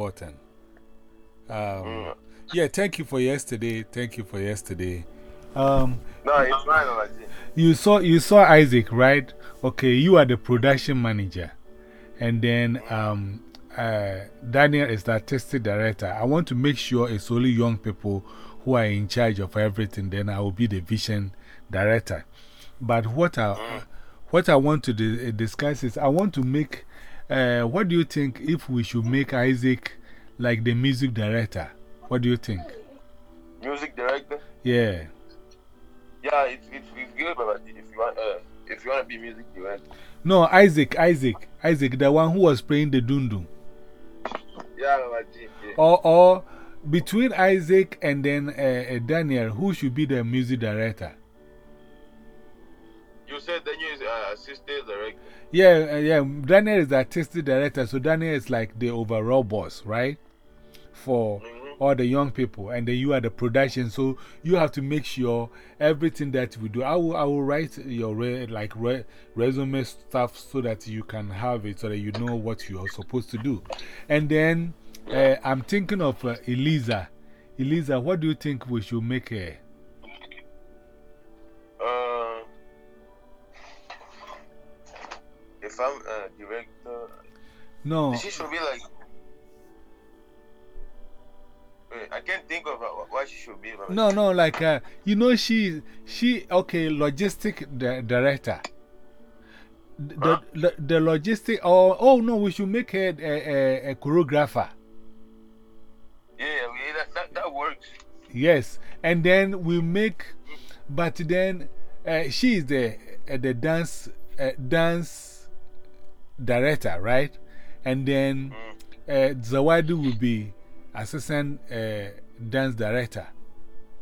important. Um, yeah, thank you for yesterday. Thank you for yesterday. Um, No, it's fine, you saw you saw Isaac, right? Okay, you are the production manager, and then um, uh, Daniel is the artistic director. I want to make sure it's only young people who are in charge of everything. Then I will be the vision director. But what I what I want to di discuss is I want to make. Uh, what do you think if we should make Isaac like the music director? What do you think? Music director. Yeah. Yeah, it's, it's, it's good, Alaji. If you want, uh, if you want to be music director. No, Isaac, Isaac, Isaac, the one who was playing the dundun. Yeah, Alaji. Yeah. Or, or between Isaac and then uh, uh, Daniel, who should be the music director? You said Daniel is uh, assistant director. Yeah, uh, yeah, Daniel is the artistic director, so Daniel is like the overall boss, right? For -hmm. all the young people, and then you are the production, so you have to make sure everything that we do. I will, I will write your re, like re, resume stuff so that you can have it, so that you know what you are supposed to do. And then uh, I'm thinking of uh, Eliza. Eliza, what do you think we should make her? No, she should be like. Wait, I can't think of uh, what she should be. No, no, like, uh, you know, she, she, okay, logistic di director. The, Huh? the, the logistic, oh, oh no, we should make her a, a, a choreographer. Yeah, yeah that, that, that works. Yes, and then we make, but then uh, she is the, uh, the dance, uh, dance director, right? And then uh, Zawadi will be assistant uh, dance director.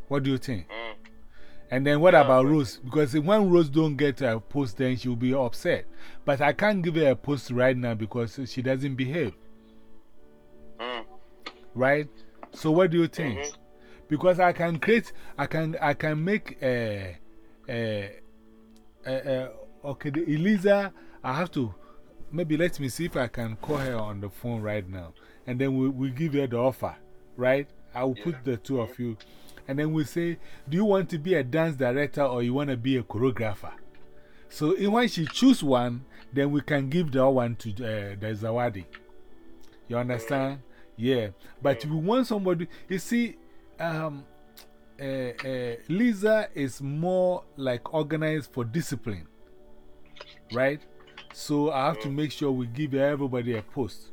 What do you think? Mm. And then what about Rose? Because if when Rose don't get a post, then she'll be upset. But I can't give her a post right now because she doesn't behave, Mm. right? So what do you think? -hmm. Because I can create, I can, I can make a, a, a, a okay, the Eliza, I have to, maybe let me see if I can call her on the phone right now. And then we, we give her the offer, right? I will put the two of you. And then we say, do you want to be a dance director or you want to be a choreographer? So when she choose one, then we can give the other one to uh, the Zawadi. You understand? Yeah. But if we want somebody, you see, um, uh, uh, Lisa is more like organized for discipline, right? So I have to mm. make sure we give everybody a post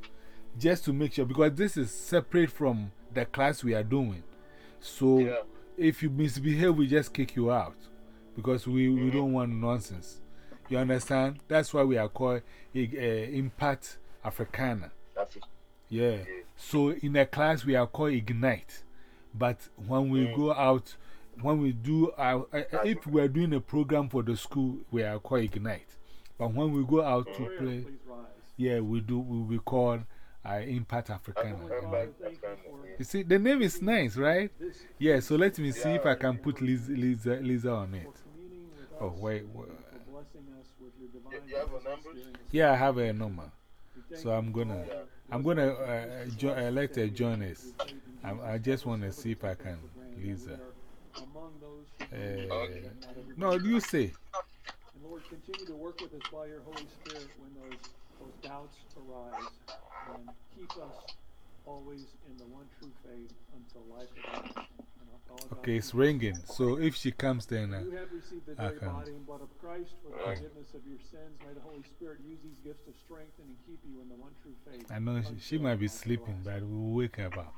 just to make sure because this is separate from the class we are doing. So Yeah. if you misbehave, we just kick you out because we, we mm-hmm. don't want nonsense. You understand? That's why we are called uh, Impact Afrikana. That's it. Yeah. So in a class, we are called Ignite. But when we mm. go out, when we do, our, uh, if we are doing a program for the school, we are called Ignite. But when we go out to play, yeah, we do, we will be called uh, Impact Afrikana. You see, the name is nice, right? Yeah, so let me see if I can put Liz, Lisa, Lisa on it. Oh, wait. wait. You, you have a number? Yeah, I have a number. So I'm gonna, I'm gonna uh, jo uh, let her join us. I, I just want to see if I can, Lisa. Uh, no, you say. Continue to work with us by your Holy Spirit when those, those doubts arise. And keep us always in the one true faith until life is And Okay, it's ringing. So if she comes, then. Uh, You have received the I very body and blood of Christ for the forgiveness of your sins. May the Holy Spirit use these gifts to strengthen and keep you in the one true faith. I know she, she might be sleeping, but we'll wake her up.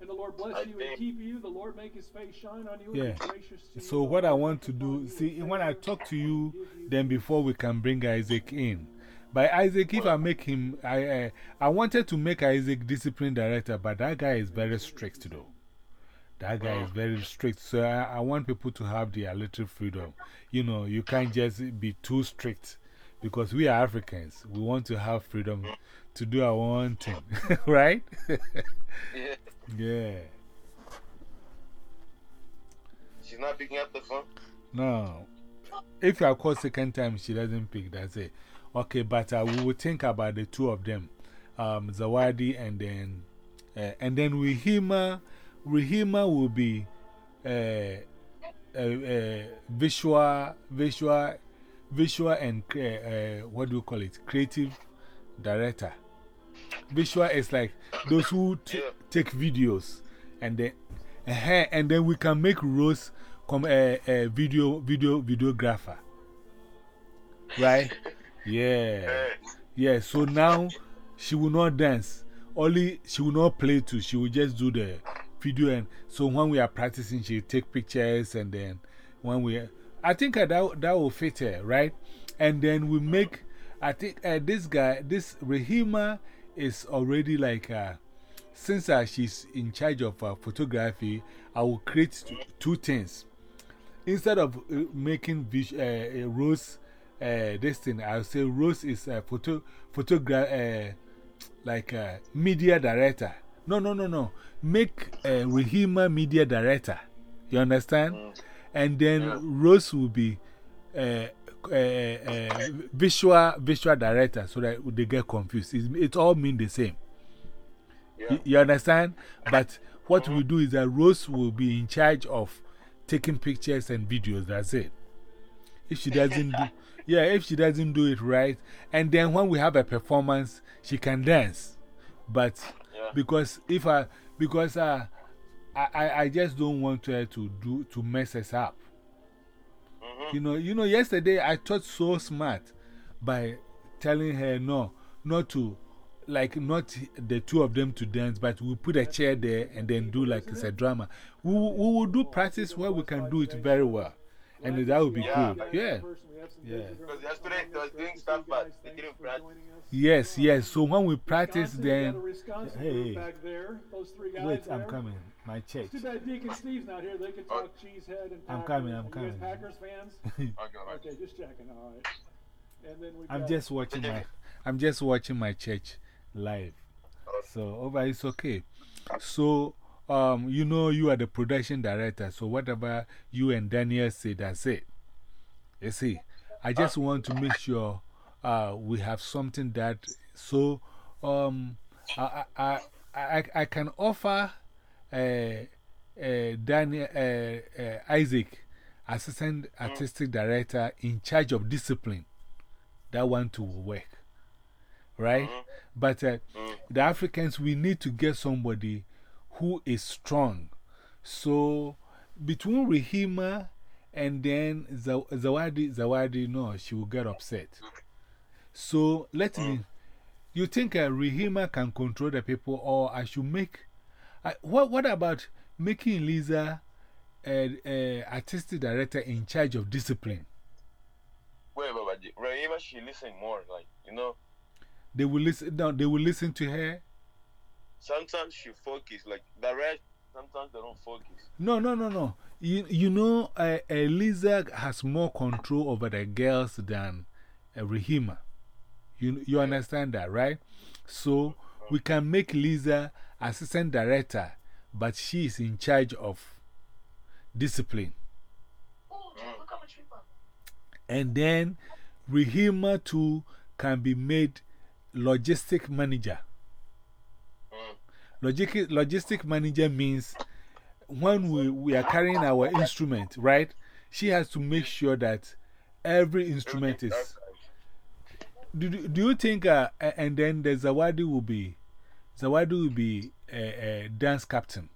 And the Lord bless you and keep you. The Lord make his face shine on you Yeah. be gracious to you. So, what I want to do, see, when I talk to you, then before we can bring Isaac in. By Isaac, if I make him, I, I, I wanted to make Isaac discipline director, but that guy is very strict, though. That guy is very strict. So, I, I want people to have their little freedom. You know, you can't just be too strict because we are Africans. We want to have freedom to do our own thing, right? Yeah. Yeah. She's not picking up the phone? No. If I call second time, she doesn't pick, that's it. Okay, but uh, we will think about the two of them um, Zawadi and then Uh, and then Rehima, Rehima will be uh, uh, uh, visual, visual, visual and what do you call it? Creative director. Visual is like those who Yeah. take videos and then, uh, and then we can make Rose come a uh, video, video, videographer. Right? Yeah. Eh, Yeah, so now she will not dance. Only she will not play too. She will just do the video. And so when we are practicing, she'll take pictures. And then when we, I think uh, that, that will fit her, right? And then we make, I think uh, this guy, this Rahima is already like, uh, since uh, she's in charge of uh, photography, I will create two, things. Instead of making vis uh, Rose this thing, I'll say Rose is a photo, photograph, like a media director. No, no, no, no. Make a Rahima media director. You understand? And then Rose will be uh, uh, visual, visual director so that they get confused. It, it all mean the same. yeah. You, you understand? But what we do is that Rose will be in charge of taking pictures and videos. That's it. If she doesn't do, yeah, if she doesn't do it right, and then when we have a performance, she can dance. But Yeah. because if I, because uh, I, I, I just don't want her to do, to mess us up. Mhm. You know, you know, yesterday I thought so smart by telling her no, not to, like, not the two of them to dance, but we put a chair there and then do like it's a drama. We, we will do practice where we can do it very well. And that would be Yeah. cool. Yeah. Yeah. Because yesterday they was doing stuff, but they didn't practice. Yes, yes. So when we practice, Wisconsin, we got a then. Hey, hey. back there. Those three guys Wait, I'm coming. My church. Too bad Deacon Steve's not here. They could oh. talk Cheesehead and I'm Packers. coming, I'm Are you coming. guys Packers fans? Okay, just checking. All right. And then we. I'm just watching my, I'm just watching my church live. So, over, it's okay. So, um, you know, you are the production director. So, whatever you and Daniel say, that's it. You see, I just want to make sure uh, we have something that, so, um, I, I, I, I can offer uh, uh, Daniel, uh, uh, Isaac, assistant artistic director in charge of discipline. That one to work. Right? But uh, the Africans, we need to get somebody who is strong. So, between Rahima and then Zaw Zawadi, Zawadi, no, she will get upset. So, let me. You think uh, Rahima can control the people, or I should make. I what, what about making Lisa a uh, artistic director in charge of discipline? Wait, Baba G. Rahima, she listen more. Like, you know, They will listen, no, they will listen to her. Sometimes she focus. Like, the rest, sometimes they don't focus. No, no, no, no. You, you know, uh, uh, Lisa has more control over the girls than uh, Rahima. You, you understand that, right? So we can make Lisa assistant director, but she is in charge of discipline. And then Rahima too can be made logistic manager. Logistic, logistic manager means when we, we are carrying our instrument, right? She has to make sure that every instrument is. Do, do do you think, uh, and then the Zawadi will be, Zawadi will be a, a dance captain.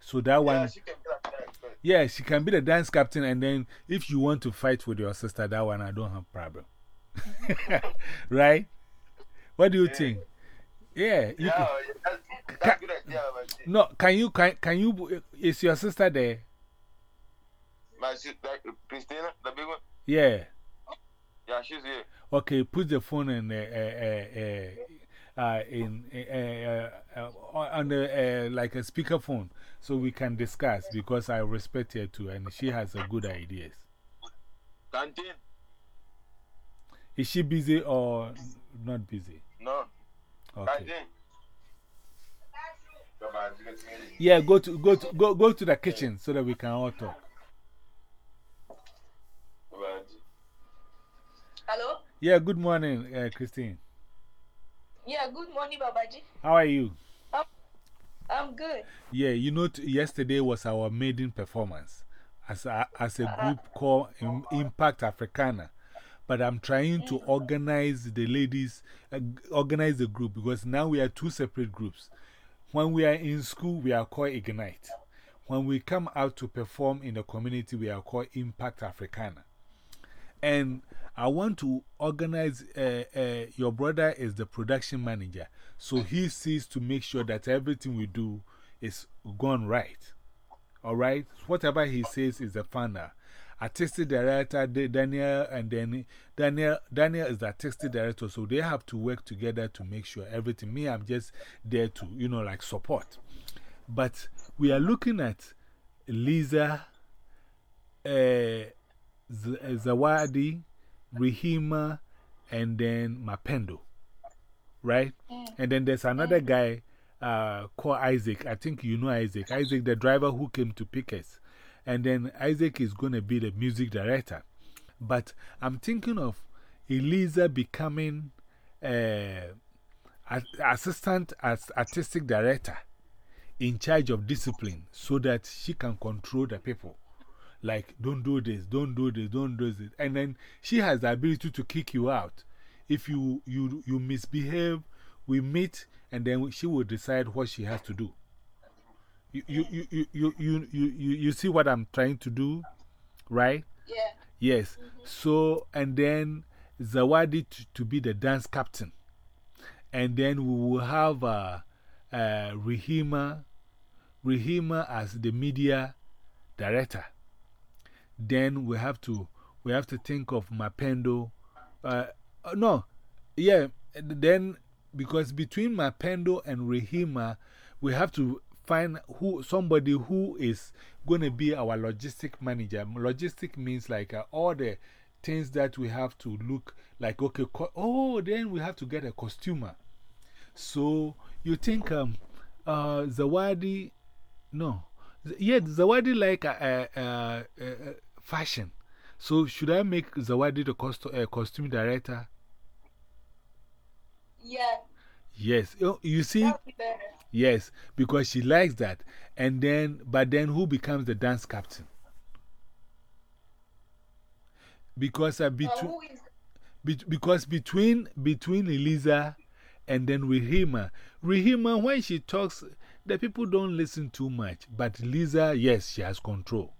So that one. Yeah, she can be like that. Yeah, she can be the dance captain, and then if you want to fight with your sister, that one I don't have problem. right? What do you think? Yeah, you Yeah, can, yeah, that's, that's good idea, Baba G. no, can you, can, can you, is your sister there? My sister, Christina, the big one? Yeah. Yeah, she's here. Okay, put the phone in, uh, uh, uh, uh, in, uh, uh, uh, on the, uh, like a speakerphone so we can discuss because I respect her too and she has a good ideas. Canteen? Is she busy or not busy? No. Okay. Canteen? Yeah, go to, go, to, go, go to the kitchen so that we can all talk. Hello? Yeah, good morning, uh, Christine. Yeah, good morning, Babaji. How are you? I'm good. Yeah, you know, yesterday was our maiden performance as a, as a group called Im- Impact Afrikana. But I'm trying to organize the ladies, uh, organize the group because now we are two separate groups. When we are in school, we are called Ignite. When we come out to perform in the community, we are called Impact Afrikana. And I want to organize, uh, uh, your brother is the production manager. So he sees to make sure that everything we do is gone right. All right? Whatever he says is the final. Artistic director, Daniel, and then Daniel, Daniel is the artistic director. So they have to work together to make sure everything. Me, I'm just there to, you know, like support. But we are looking at Lisa, uh, Zawadi, Rihima, and then Mapendo. Right? And then there's another guy uh, called Isaac. I think you know Isaac. Isaac, the driver who came to pick us. And then Isaac is going to be the music director. But I'm thinking of Eliza becoming uh, assistant as artistic director in charge of discipline so that she can control the people. Like, don't do this, don't do this, don't do this. And then she has the ability to kick you out. If you, you, you misbehave, we meet, and then she will decide what she has to do. You, you, you, you, you, you, you, see what I'm trying to do, right? Yeah. Yes. So, and then Zawadi to, to be the dance captain. And then we will have uh, uh, Rihima, Rihima as the media director. Then we have to, we have to think of Mapendo. Uh, no, yeah, then because between Mapendo and Rihima, we have to find who, somebody who is going to be our logistic manager. Logistic means like uh, all the things that we have to look like, okay, oh, then we have to get a costumer. So you think um, uh, Zawadi, no, yeah, Zawadi like a, a, a, a fashion. So should I make Zawadi the cost uh, costume director? Yeah. Yes. Oh, you see? That would be better. Yes, because she likes that. And then, but then who becomes the dance captain? Because, uh, between, is be, because between, between Eliza and then Rihima, Rihima, when she talks, the people don't listen too much. But Lisa, yes, she has control.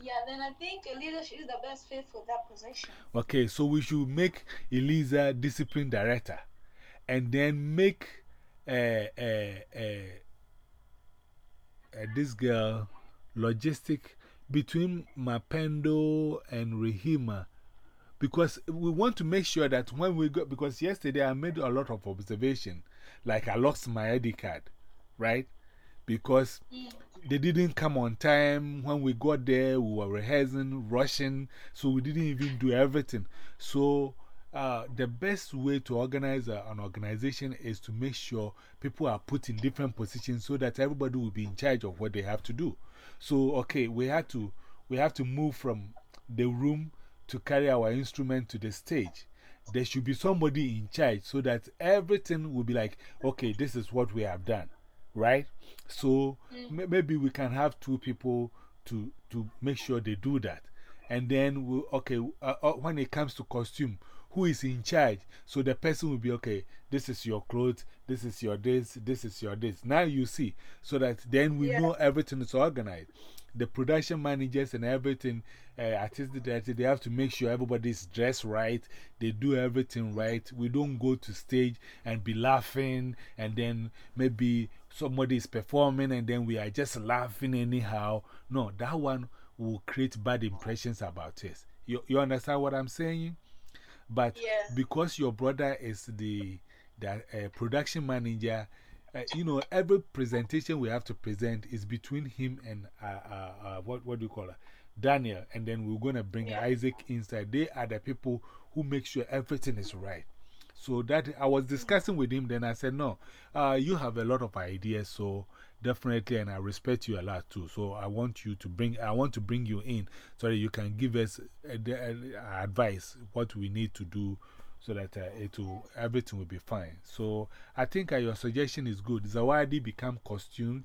Yeah, then I think Elisa she's the best fit for that position. Okay, so we should make Eliza discipline director and then make uh, uh, uh, uh, this girl logistic between Mapendo and Rehima because we want to make sure that when we go, because yesterday I made a lot of observation, like I lost my ID card, right? Because they didn't come on time. When we got there, we were rehearsing, rushing, so we didn't even do everything. So, uh, the best way to organize a, an organization is to make sure people are put in different positions so that everybody will be in charge of what they have to do. So, okay, we had to, we have to move from the room to carry our instrument to the stage. There should be somebody in charge so that everything will be like, okay, this is what we have done, right? So maybe we can have two people to, to make sure they do that. And then, we okay, uh, uh, when it comes to costume, who is in charge? So the person will be, okay, this is your clothes, this is your this, this is your this. Now you see, so that then we know everything is organized. The production managers and everything, uh, they have to make sure everybody's dressed right, they do everything right. We don't go to stage and be laughing, and then maybe somebody is performing and then we are just laughing anyhow. No, that one will create bad impressions about us. You, you understand what I'm saying? But Yeah. because your brother is the, the uh, production manager, uh, you know, every presentation we have to present is between him and uh, uh, uh, what, what do you call it? Daniel. And then we're going to bring Isaac inside. They are the people who make sure everything is right. So that I was discussing with him, then I said, No, uh, you have a lot of ideas, so definitely, and I respect you a lot too. So I want you to bring, I want to bring you in so that you can give us advice, what we need to do so that uh, it will, everything will be fine. So I think uh, your suggestion is good. Zawadi become costume,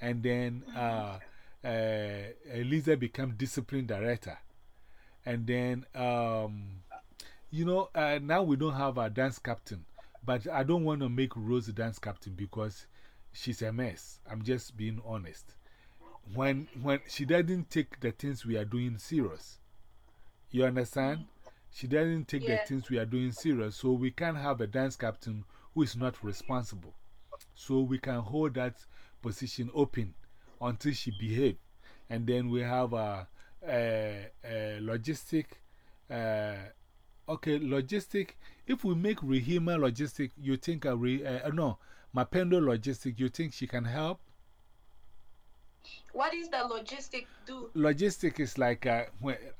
and then uh, uh, Eliza become discipline director. And then, um, you know, uh, now we don't have a dance captain, but I don't want to make Rose dance captain because she's a mess. I'm just being honest. When, when she doesn't take the things we are doing serious, you understand? She doesn't take Yeah. the things we are doing serious, so we can't have a dance captain who is not responsible. So we can hold that position open until she behaves. And then we have a, a, a logistic. Uh, okay, logistic. If we make Rehima logistic, you think a re, uh, no, Mapendo logistic, you think she can help? What is the logistic do? Logistic is like uh,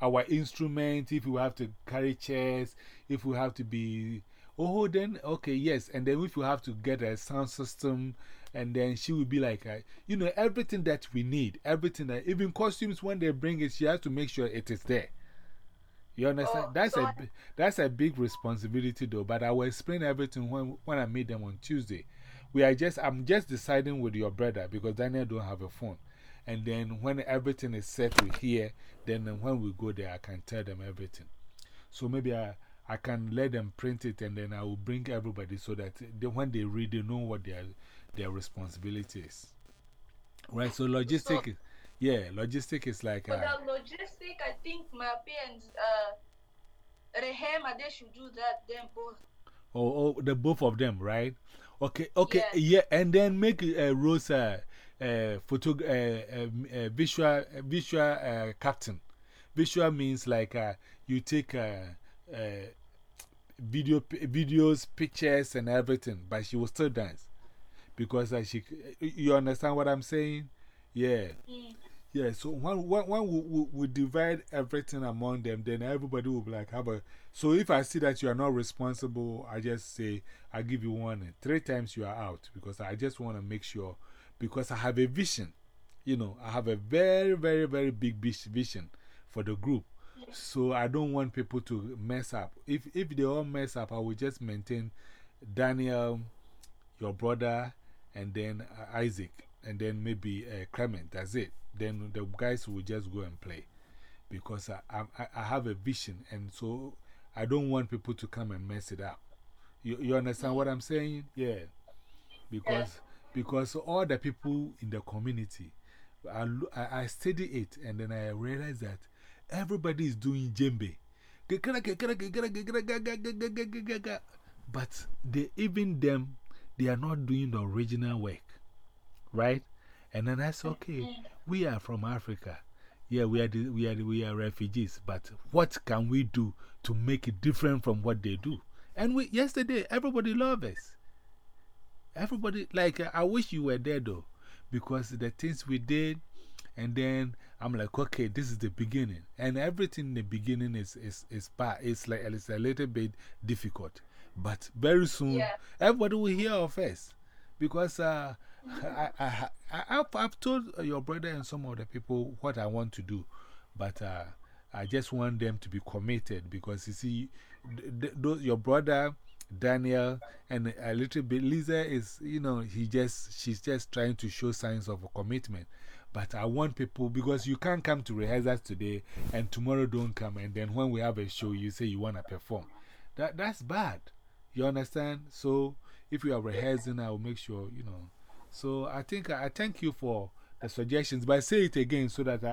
our instrument, if we have to carry chairs, if we have to be. Oh, then, okay, yes. And then if we have to get a sound system, and then she will be like, uh, you know, everything that we need, everything that, even costumes, when they bring it, she has to make sure it is there. You understand? Oh, that's, so a, that's a big responsibility, though. But I will explain everything when, when I meet them on Tuesday. We are just, I'm just deciding with your brother because Daniel don't have a phone. And then when everything is set with here, then when we go there, I can tell them everything. So maybe I, I can let them print it and then I will bring everybody so that they, when they read, they know what their, their responsibility is. Right? So, logistic, So- yeah, logistic is like. For Uh, the logistic, I think my parents, uh, Rehema, they should do that, them both. Oh, oh, the both of them, right? Okay, okay, yeah, Yeah. and then make uh, a uh, photo, uh, uh, uh, visual, uh, visual uh, captain. Visual means like uh, you take uh, uh, video, videos, pictures, and everything, but she will still dance because uh, she, you understand what I'm saying? Yeah. Mm. Yeah, so when, when we, we, divide everything among them, then everybody will be like, have a. So if I see that you are not responsible, I just say, I give you warning. Three times you are out because I just want to make sure, because I have a vision. You know, I have a very, very, very big vis- vision for the group. So I don't want people to mess up. If, if they all mess up, I will just maintain Daniel, your brother, and then Isaac, and then maybe uh, Clement. That's it. Then the guys will just go and play because I, I, I have a vision, and so I don't want people to come and mess it up. You, you understand what I'm saying? Yeah. Because, because all the people in the community, I, I, I study it and then I realize that everybody is doing djembe. But they, even them, they are not doing the original work. Right? And then I said, okay, we are from Africa. Yeah, we are, the, we, are, the- we are refugees, but what can we do to make it different from what they do? And we, yesterday, everybody loved us. Everybody, like, I wish you were there though, because the things we did, and then I'm like, okay, this is the beginning. And everything in the beginning is, is, is bad. It's like, it's a little bit difficult. But very soon, Yeah. everybody will hear of us. Because uh, I, I, I've, I've told your brother and some of the people what I want to do. But uh, I just want them to be committed because you see, th th your brother, Daniel, and a little bit Lisa is, you know, he just, she's just trying to show signs of commitment. But I want people, because you can't come to rehearsals today and tomorrow don't come, and then when we have a show, you say you want to perform. That, that's bad. You understand? So if you are rehearsing, I will make sure, you know. So I think I, I thank you for the suggestions, but say it again so that I,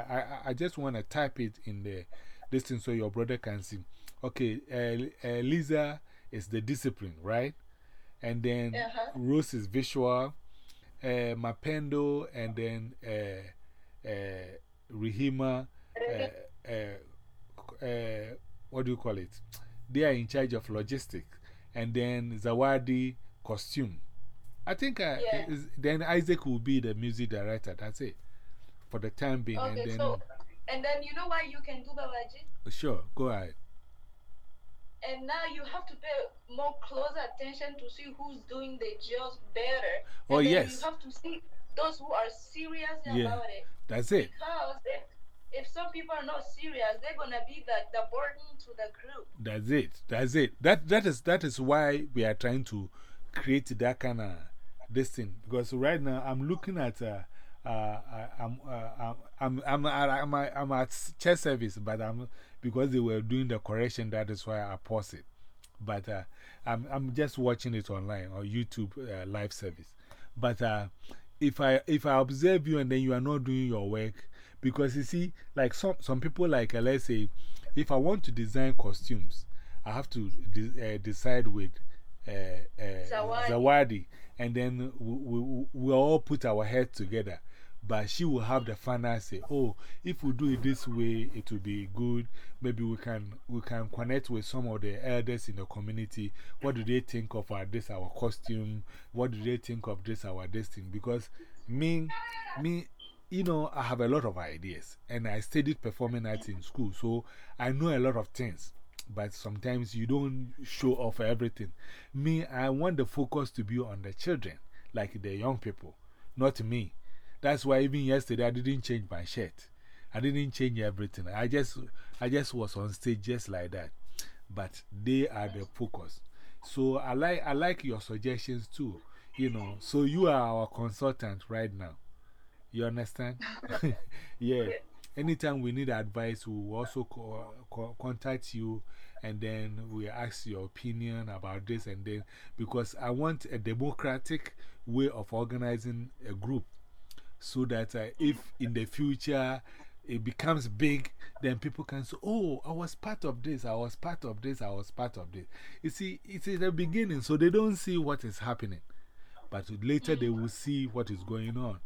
I, I just want to type it in the this thing so your brother can see. Okay, uh, uh, Lisa is the discipline, right? And then Uh-huh. Rose is visual, uh, Mapendo, and then uh, uh, Rehima. Uh, uh, uh, what do you call it? They are in charge of logistics. And then Zawadi, costume. I think uh, Yeah. is- then Isaac will be the music director. That's it. For the time being. Okay, and then, so, and then you know why you can do Babaji? sure, go ahead. And now you have to pay more closer attention to see who's doing the jobs better. Oh, and yes. You have to see those who are serious Yeah. about it. That's it. Because if, if some people are not serious, they're gonna be the, the burden to the group. That's it. That's it. That, that, is, that is why we are trying to create that kind of this thing. Because right now I'm looking at uh, uh, I, I'm, uh, I'm, I'm, I'm, I'm, I'm at church service, but I'm, because they were doing the correction, that is why I paused it. But uh, I'm, I'm just watching it online or YouTube uh, live service. But uh, if, I, if I observe you and then you are not doing your work, because you see, like some, some people, like uh, let's say, if I want to design costumes, I have to de decide with Zawadi. Zawadi, and then we, we, we all put our heads together but she will have the final say, oh, if we do it this way, it will be good. Maybe we can, we can connect with some of the elders in the community. What do they think of our, this, our costume? What do they think of this, our destiny? Because me, me, you know, I have a lot of ideas and I studied performing arts in school, so I know a lot of things. But sometimes you don't show off everything. Me, I want the focus to be on the children, like the young people, not me. That's why even yesterday I didn't change my shirt. I didn't change everything. I just, I just was on stage just like that. But they are the focus. So I like, I like your suggestions too. You know, so you are our consultant right now. You understand? yeah. Anytime we need advice, we will also co co contact you and then we ask your opinion about this and then because I want a democratic way of organizing a group so that uh, if in the future it becomes big, then people can say, Oh, I was part of this, I was part of this, I was part of this. You see, it's the beginning, so they don't see what is happening. But later they will see what is going on.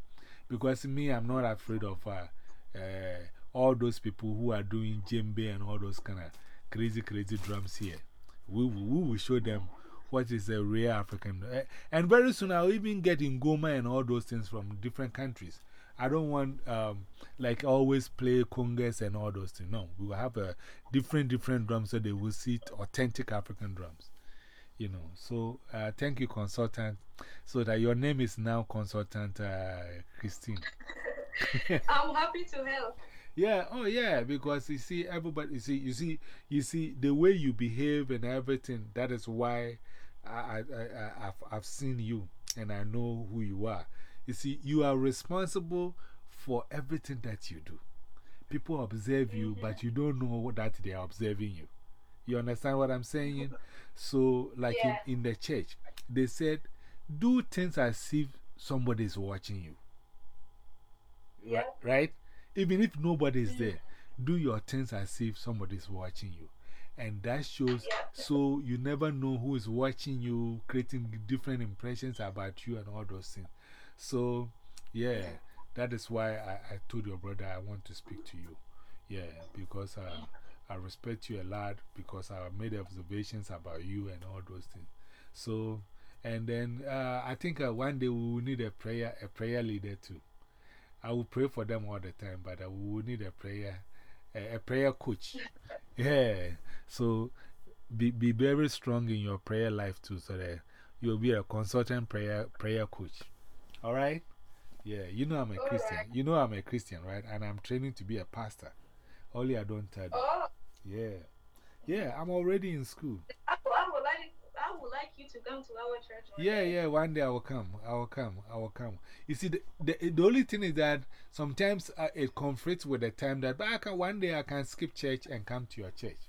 Because me, I'm not afraid of uh, uh, all those people who are doing djembe and all those kind of crazy, crazy drums here. We, we will show them what is a real African. Uh, and very soon I'll even get ngoma and all those things from different countries. I don't want, um, like, always play congas and all those things. No, we will have a different, different drums so they will see authentic African drums. You know, so uh, thank you, consultant. So that your name is now Consultant uh, Christine. I'm happy to help. Yeah, oh yeah, because you see, everybody, you see, you see, you see, the way you behave and everything, that is why I, I, I, I've, I've seen you and I know who you are. You see, you are responsible for everything that you do. People observe you, -hmm. but you don't know that they are observing you. You understand what I'm saying? So, like yeah. in, in the church, they said, do things as if somebody is watching you. Yeah. Right? Even if nobody is there, do your things as if somebody is watching you. And that shows, so you never know who is watching you, creating different impressions about you and all those things. So, yeah, that is why I, I told your brother I want to speak to you. Yeah, because uh, I respect you a lot, because I made observations about you and all those things. So, and then uh, I think uh, one day we will need a prayer, a prayer leader too. I will pray for them all the time, but we will need a prayer, a, a prayer coach. yeah. So be, be very strong in your prayer life too, so that you'll be a consultant prayer, prayer coach. All right? Yeah, you know I'm a Christian. You know I'm a Christian, right? And I'm training to be a pastor. Only I don't tell you. Oh. Yeah. Yeah, I'm already in school. Oh, I, I, would like, I would like you to come to our church. Yeah, day. yeah, one day I will come. I will come. I will come. You see, the, the, the only thing is that sometimes uh, it conflicts with the time that, but I can, one day I can skip church and come to your church.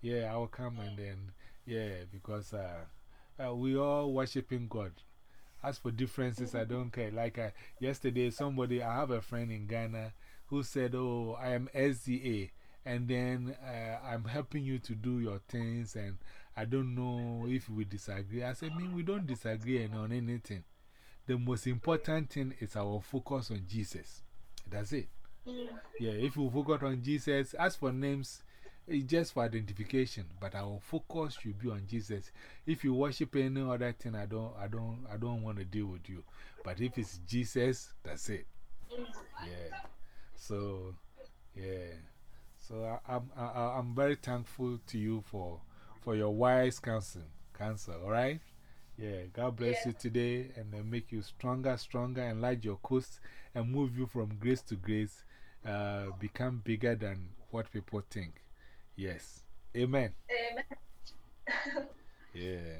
Yeah, I will come and then, yeah, because uh, uh, we all worshiping God. As for differences, I don't care. Like uh, yesterday, somebody, I have a friend in Ghana who said, Oh, I am SDA, and then uh, I'm helping you to do your things, and I don't know if we disagree. I said, I mean, we don't disagree on anything. The most important thing is our focus on Jesus. That's it. Mm. Yeah, if we focus on Jesus, as for names, it's just for identification, but our focus should be on Jesus. If you worship any other thing, I don't, I don't, I don't want to deal with you. But if it's Jesus, that's it. Mm. Yeah. So, yeah. So I, I'm, I, I'm very thankful to you for, for your wise counsel. Counsel, all right? Yeah. God bless you today and make you stronger, stronger, enlarge your coast and move you from grace to grace uh, become bigger than what people think. Yes. Amen. Amen. Yeah.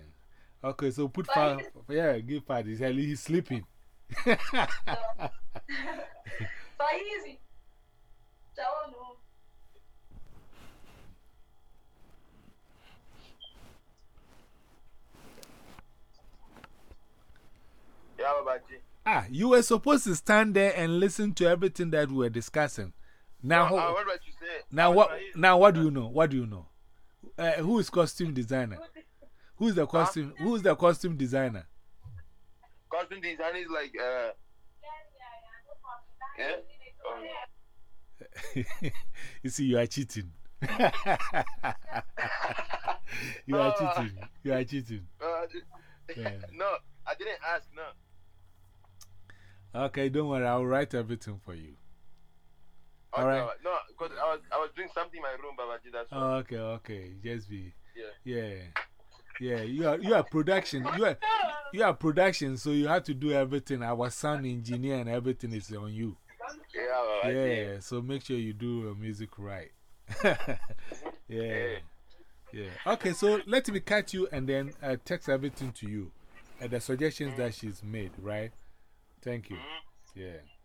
Okay, so put fire. Yeah, give fire. He's, he's sleeping. Ciao, no. Yeah, Babaji. Ah, you were supposed to stand there and listen to everything that we were discussing. Now, Uh, uh, what about you say? now Uh, what? Now what do you know? What do you know? Uh, who is costume designer? Who is the costume? Who is the costume designer? Costume design is like, uh, yeah? Um, you see, you are cheating. you are cheating. You are cheating. uh, Yeah. no, I didn't ask, no. Okay, don't worry. I'll write everything for you. Okay, Alright. No, because I was, I was doing something in my room, Babaji, that's all. Oh, okay, okay. Just be. Yeah. Yeah. Yeah. You are, you are production. You are, you are production, so you have to do everything. Our sound engineer and everything is on you. Yeah, Yeah. So make sure you do your music right. yeah. Yeah. Okay, so let me catch you and then uh, text everything to you. Uh, the suggestions that she's made, right? Thank you. Mm-hmm. Yeah.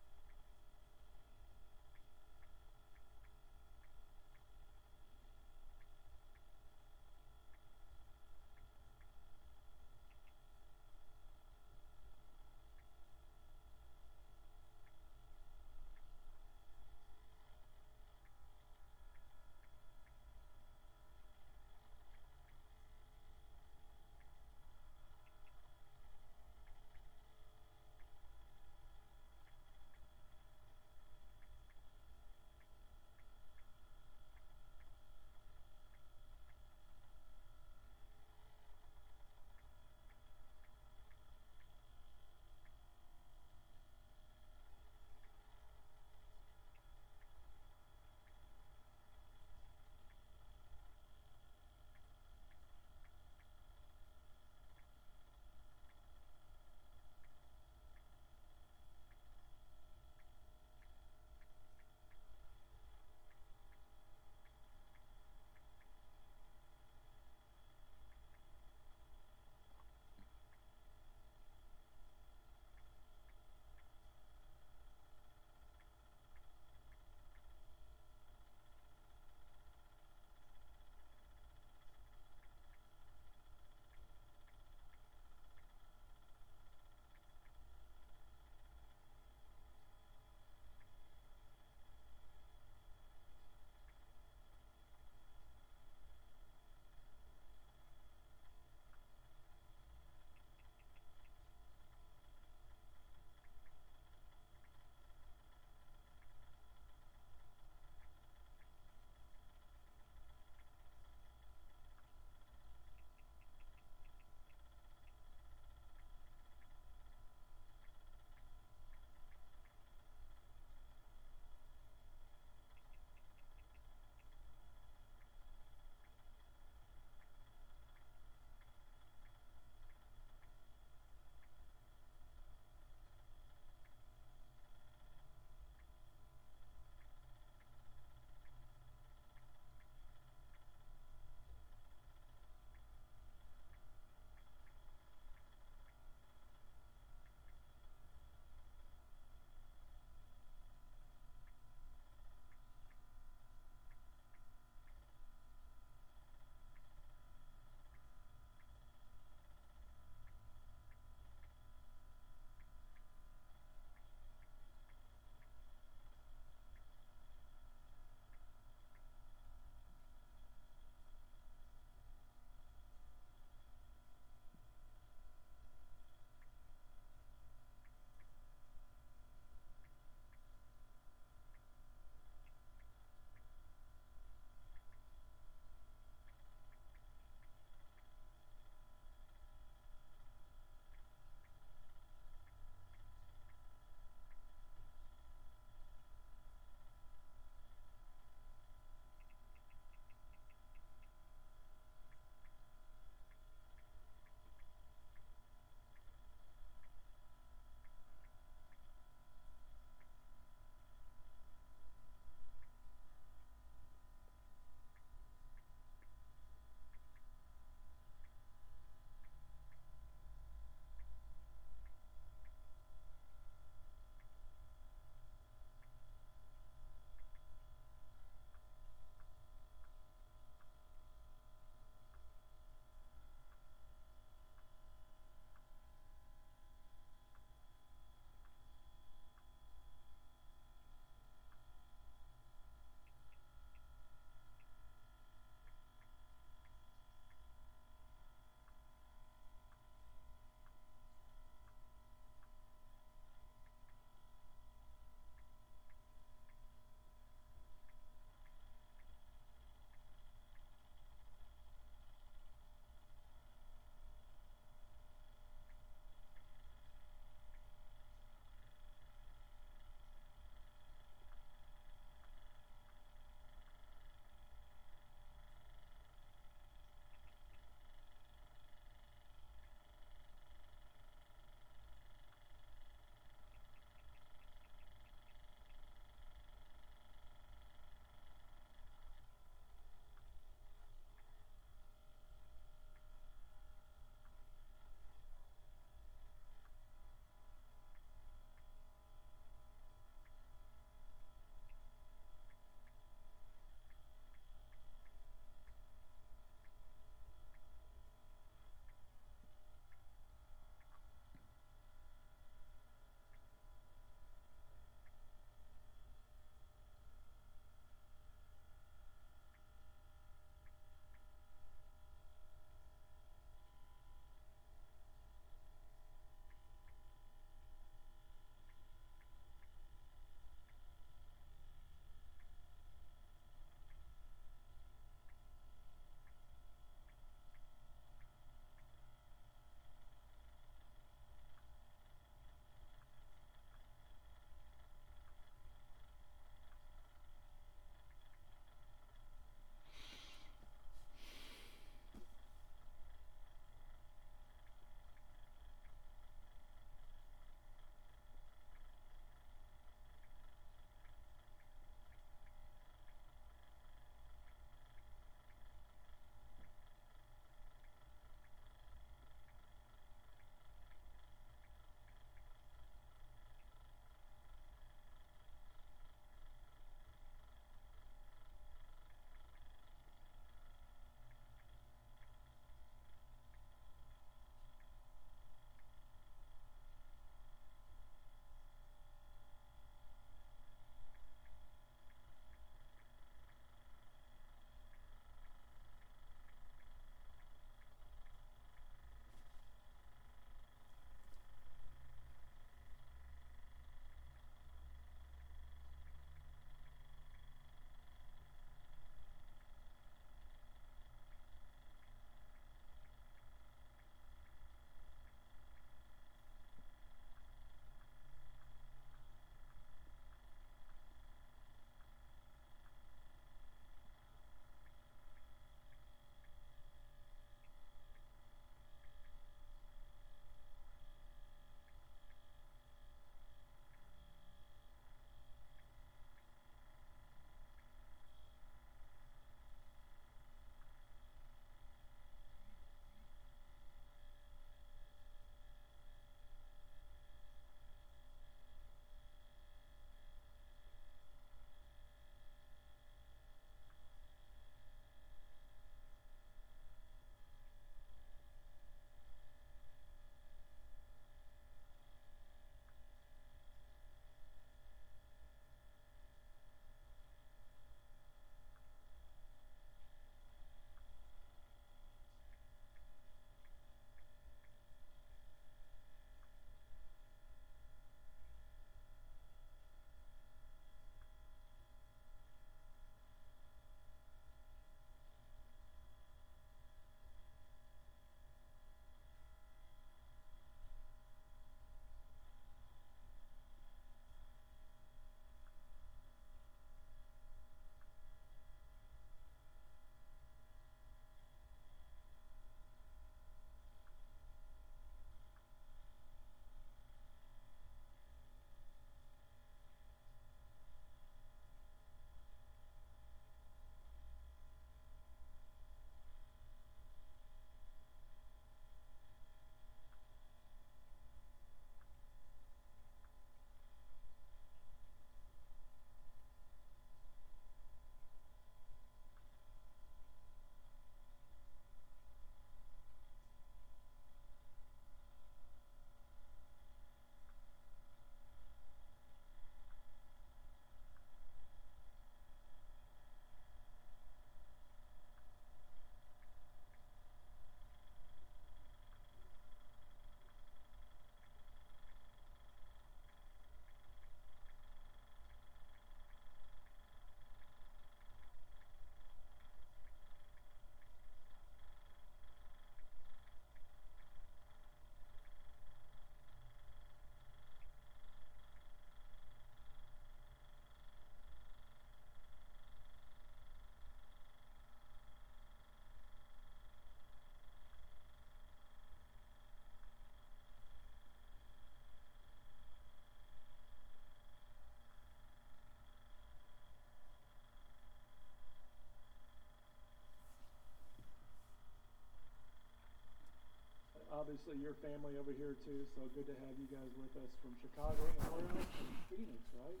Obviously your family over here too, so good to have you guys with us from Chicago and? Phoenix, right?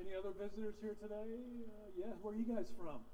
Any other visitors here today? Uh, yeah, where are you guys from?